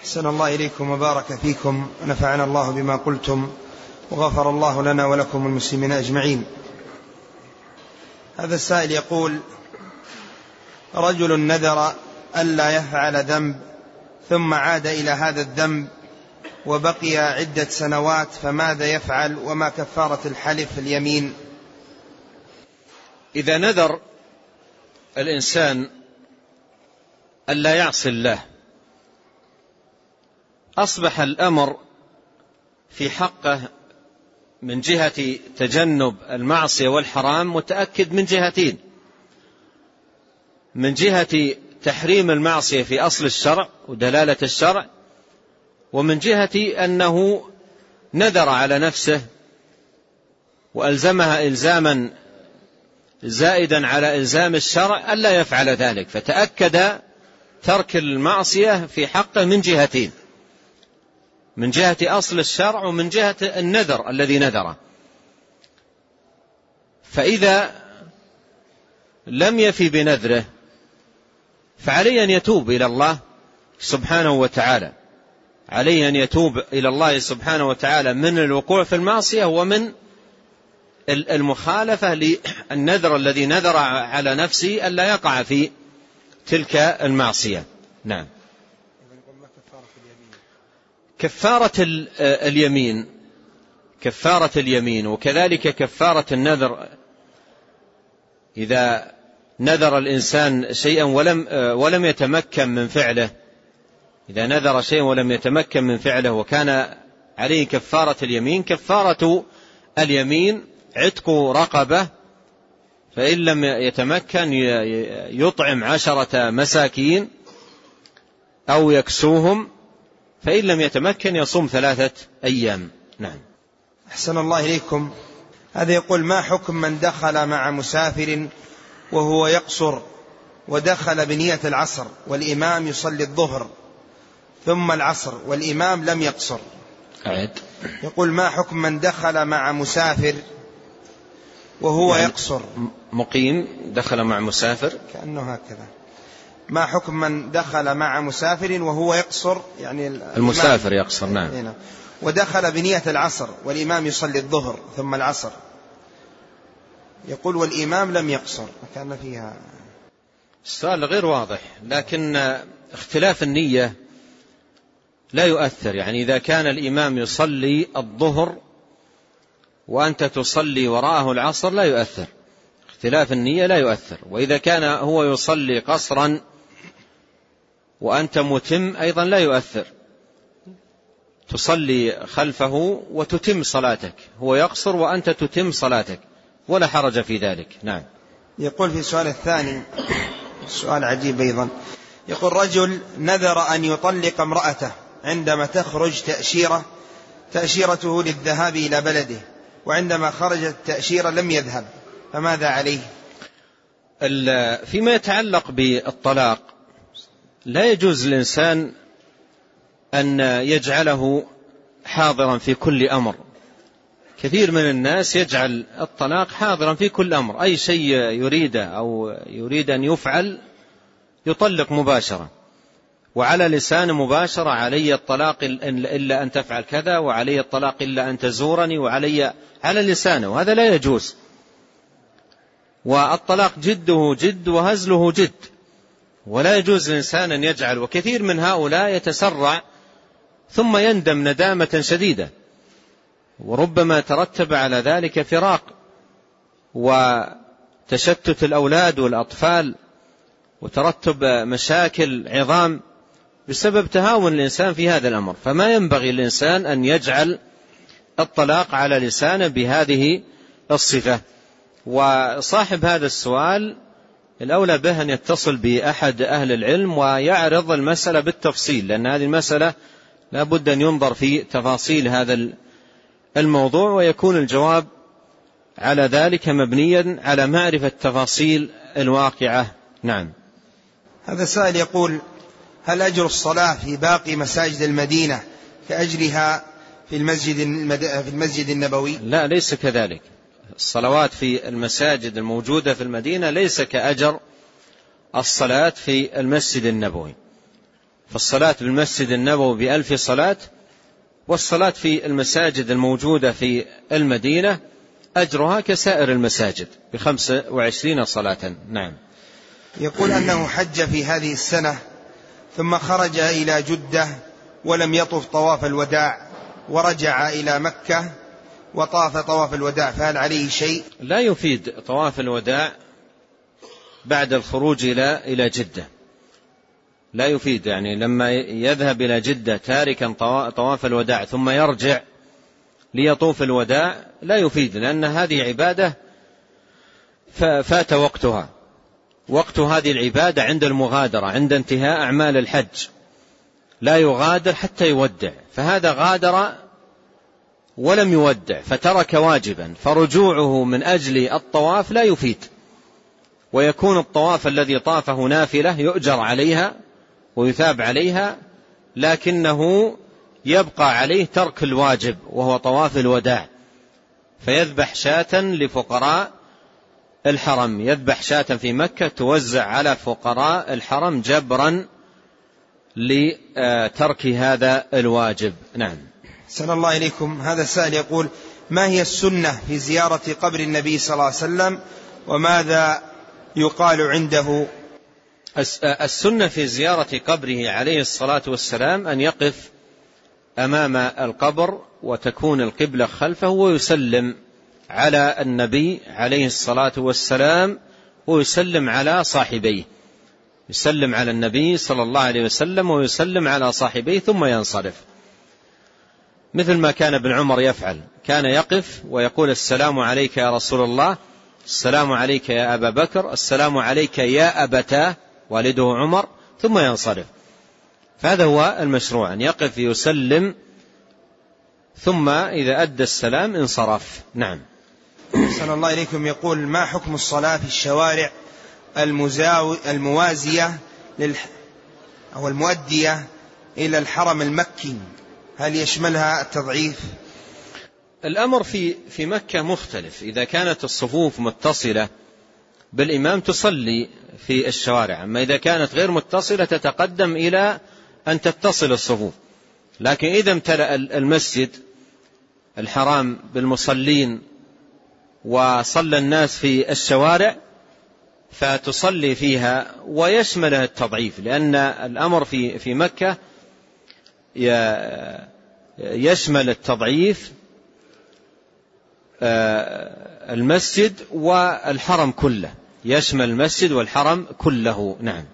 أحسن الله إليكم وبارك فيكم. ونفعنا الله بما قلتم وغفر الله لنا ولكم المسلمين أجمعين. هذا السائل يقول رجل نذر ألا يفعل ذنب ثم عاد إلى هذا الذنب وبقي عدة سنوات فماذا يفعل وما كفارة الحلف اليمين؟ إذا نذر الإنسان ألا يعصي الله أصبح الأمر في حقه من جهة تجنب المعصية والحرام متأكد من جهتين. من جهة تحريم المعصية في أصل الشرع ودلالة الشرع ومن جهة أنه نذر على نفسه وألزمها إلزاما زائدا على إلزام الشرع ألا يفعل ذلك فتأكد ترك المعصية في حقه من جهتين. من جهة أصل الشرع ومن جهة النذر الذي نذره فإذا لم يفي بنذره فعليه أن يتوب إلى الله سبحانه وتعالى. عليه أن يتوب إلى الله سبحانه وتعالى من الوقوع في المعصية ومن المخالفة للنذر الذي نذر على نفسه ألا يقع في تلك المعصية. نعم. كفارة اليمين. كفارة اليمين وكذلك كفارة النذر. إذا نذر الإنسان شيئا ولم ولم يتمكن من فعله إذا نذر شيئا ولم يتمكن من فعله وكان عليه كفارة اليمين كفارة اليمين عتق رقبة فإن لم يتمكن يطعم عشرة مساكين أو يكسوهم فإن لم يتمكن يصوم ثلاثة أيام. نعم. أحسن الله إليكم. هذا يقول ما حكم من دخل مع مسافر وهو يقصر ودخل بنية العصر والإمام يصلي الظهر ثم العصر والإمام لم يقصر؟ أعد. يقول ما حكم من دخل مع مسافر وهو يعني يقصر؟ مقيم دخل مع مسافر. كأنه هكذا. ما حكم من دخل مع مسافر وهو يقصر يعني المسافر يقصر نعم. هنا. ودخل بنية العصر والإمام يصلي الظهر ثم العصر. يقول والإمام لم يقصر كان فيها. السؤال غير واضح لكن اختلاف النية لا يؤثر. يعني إذا كان الإمام يصلي الظهر وأنت تصلي وراءه العصر لا يؤثر. اختلاف النية لا يؤثر. وإذا كان هو يصلي قصرا وأنت متم أيضا لا يؤثر. تصلي خلفه وتتم صلاتك. هو يقصر وأنت تتم صلاتك. ولا حرج في ذلك. نعم. يقول في السؤال الثاني سؤال عجيب أيضا. يقول رجل نذر أن يطلق امرأته عندما تخرج تأشيرة تأشيرته للذهاب إلى بلده وعندما خرجت التأشيرة لم يذهب. فماذا عليه؟ فيما يتعلق بالطلاق لا يجوز الإنسان أن يجعله حاضرا في كل أمر. كثير من الناس يجعل الطلاق حاضرا في كل أمر. أي شيء يريده أو يريد أن يفعل يطلق مباشرة. وعلى لسان مباشرة علي الطلاق إلا أن تفعل كذا وعلي الطلاق إلا أن تزورني وعلي على لسانه. وهذا لا يجوز. والطلاق جده جد وهزله جد. ولا يجوز للإنسان أن يجعل وكثير من هؤلاء يتسرع ثم يندم ندامة شديدة. وربما ترتب على ذلك فراق وتشتت الأولاد والأطفال وترتب مشاكل عظام بسبب تهاون الإنسان في هذا الأمر. فما ينبغي الإنسان أن يجعل الطلاق على لسانه بهذه الصفة. وصاحب هذا السؤال الأولى به أن يتصل بأحد أهل العلم ويعرض المسألة بالتفصيل لأن هذه المسألة لا بد أن ينظر في تفاصيل هذا الموضوع ويكون الجواب على ذلك مبنيا على معرفة تفاصيل الواقعة نعم هذا سائل يقول هل أجر الصلاة في باقي مساجد المدينة كأجرها في المسجد في المسجد النبوي؟ لا ليس كذلك. الصلوات في المساجد الموجودة في المدينة ليس كأجر الصلاة في المسجد النبوي. فالصلاة بالمسجد النبوي بألف صلاة والصلاة في المساجد الموجودة في المدينة أجرها كسائر المساجد بخمس وعشرين صلاة نعم يقول أنه حج في هذه السنة ثم خرج إلى جدة ولم يطف طواف الوداع ورجع إلى مكة وطاف طواف الوداع فهل عليه شيء؟ لا يفيد طواف الوداع بعد الخروج إلى إلى جدة. لا يفيد يعني لما يذهب إلى جدة تاركا طواف الوداع ثم يرجع ليطوف الوداع لا يفيد لأن هذه عبادة فات وقتها. وقت هذه العبادة عند المغادرة عند انتهاء أعمال الحج. لا يغادر حتى يودع. فهذا غادر ولم يودع فترك واجبا فرجوعه من أجل الطواف لا يفيد. ويكون الطواف الذي طافه نافلة يؤجر عليها ويثاب عليها لكنه يبقى عليه ترك الواجب وهو طواف الوداع. فيذبح شاة لفقراء الحرم. يذبح شاة في مكة توزع على فقراء الحرم جبرا لترك هذا الواجب. نعم. سن الله إليكم. هذا السائل يقول ما هي السنة في زيارة قبر النبي صلى الله عليه وسلم؟ وماذا يقال عنده؟ السنة في زيارة قبره عليه الصلاة والسلام أن يقف أمام القبر وتكون القبلة خلفه ويسلم على النبي عليه الصلاة والسلام ويسلم على صاحبيه. يسلم على النبي صلى الله عليه وسلم ويسلم على صاحبيه ثم ينصرف. مثل ما كان ابن عمر يفعل. كان يقف ويقول السلام عليك يا رسول الله السلام عليك يا أبا بكر السلام عليك يا أبتاه والده عمر ثم ينصرف. فهذا هو المشروع أن يقف يسلم ثم إذا أدى السلام انصرف. نعم. صلى الله إليكم. يقول ما حكم الصلاة في الشوارع المزاو الموازية للح أو المؤدية إلى الحرم المكي؟ هل يشملها التضعيف؟ الأمر في في مكة مختلف. إذا كانت الصفوف متصلة بالإمام تصلي في الشوارع. أما إذا كانت غير متصلة تتقدم إلى أن تتصل الصفوف. لكن إذا امتلأ المسجد الحرام بالمصلين وصلى الناس في الشوارع فتصلي فيها ويشملها التضعيف. لأن الأمر في في مكة يشمل التضعيف آه، المسجد والحرم كله. يشمل المسجد والحرم كله. نعم.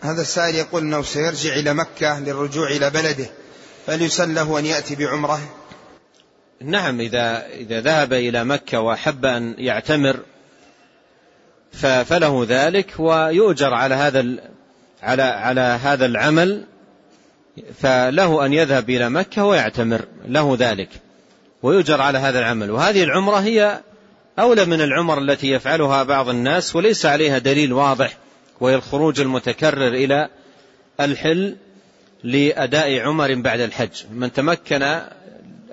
هذا السائل يقول أنه سيرجع إلى مكة للرجوع إلى بلده فليسن له أن يأتي بعمرة؟ نعم إذا, إذا ذهب إلى مكة وأحب أن يعتمر فله ذلك ويؤجر على هذا على على هذا العمل. فله أن يذهب إلى مكة ويعتمر له ذلك ويؤجر على هذا العمل. وهذه العمرة هي أولى من العمر التي يفعلها بعض الناس وليس عليها دليل واضح وهي الخروج المتكرر إلى الحل لأداء عمر بعد الحج. من تمكن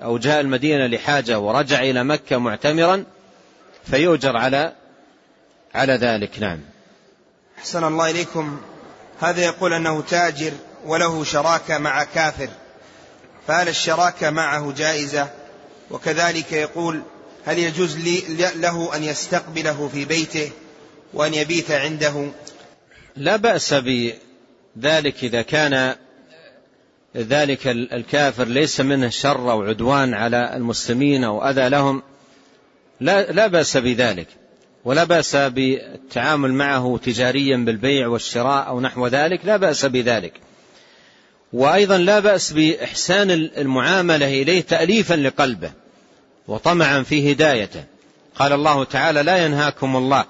أو جاء المدينة لحاجة ورجع إلى مكة معتمرا فيؤجر على على ذلك. نعم. أحسن الله إليكم. هذا يقول أنه تاجر وله شراكة مع كافر فهل الشراكة معه جائزة؟ وكذلك يقول هل يجوز له أن يستقبله في بيته وأن يبيت عنده؟ لا بأس بذلك إذا كان ذلك الكافر ليس منه شر أو عدوان على المسلمين أو أذى لهم لا, لا بأس بذلك ولا بأس بالتعامل معه تجاريا بالبيع والشراء أو نحو ذلك لا بأس بذلك. وأيضا لا بأس بإحسان المعاملة إليه تأليفا لقلبه وطمعا في هدايته. قال الله تعالى لا ينهاكم الله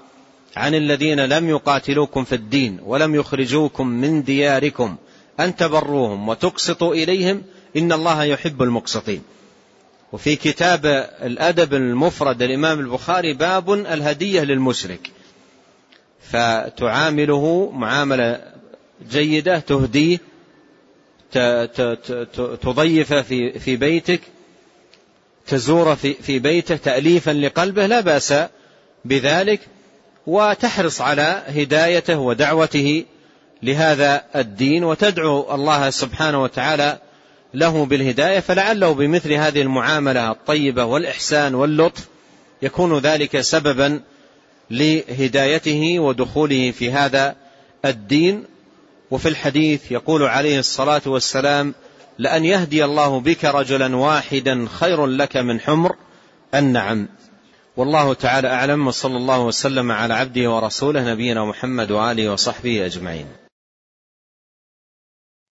عن الذين لم يقاتلوكم في الدين ولم يخرجوكم من دياركم أن تبروهم وتقسطوا إليهم إن الله يحب المقسطين. وفي كتاب الأدب المفرد الإمام البخاري باب الهدية للمشرك. فتعامله معاملة جيدة تهديه تضيف في في بيتك تزور في في بيته تأليفا لقلبه لا بأس بذلك وتحرص على هدايته ودعوته لهذا الدين وتدعو الله سبحانه وتعالى له بالهداية فلعله بمثل هذه المعاملة الطيبة والإحسان واللطف يكون ذلك سببا لهدايته ودخوله في هذا الدين. وفي الحديث يقول عليه الصلاة والسلام لأن يهدي الله بك رجلا واحدا خير لك من حمر النعم. والله تعالى أعلم وصلى الله وسلم على عبده ورسوله نبينا محمد وآله وصحبه أجمعين.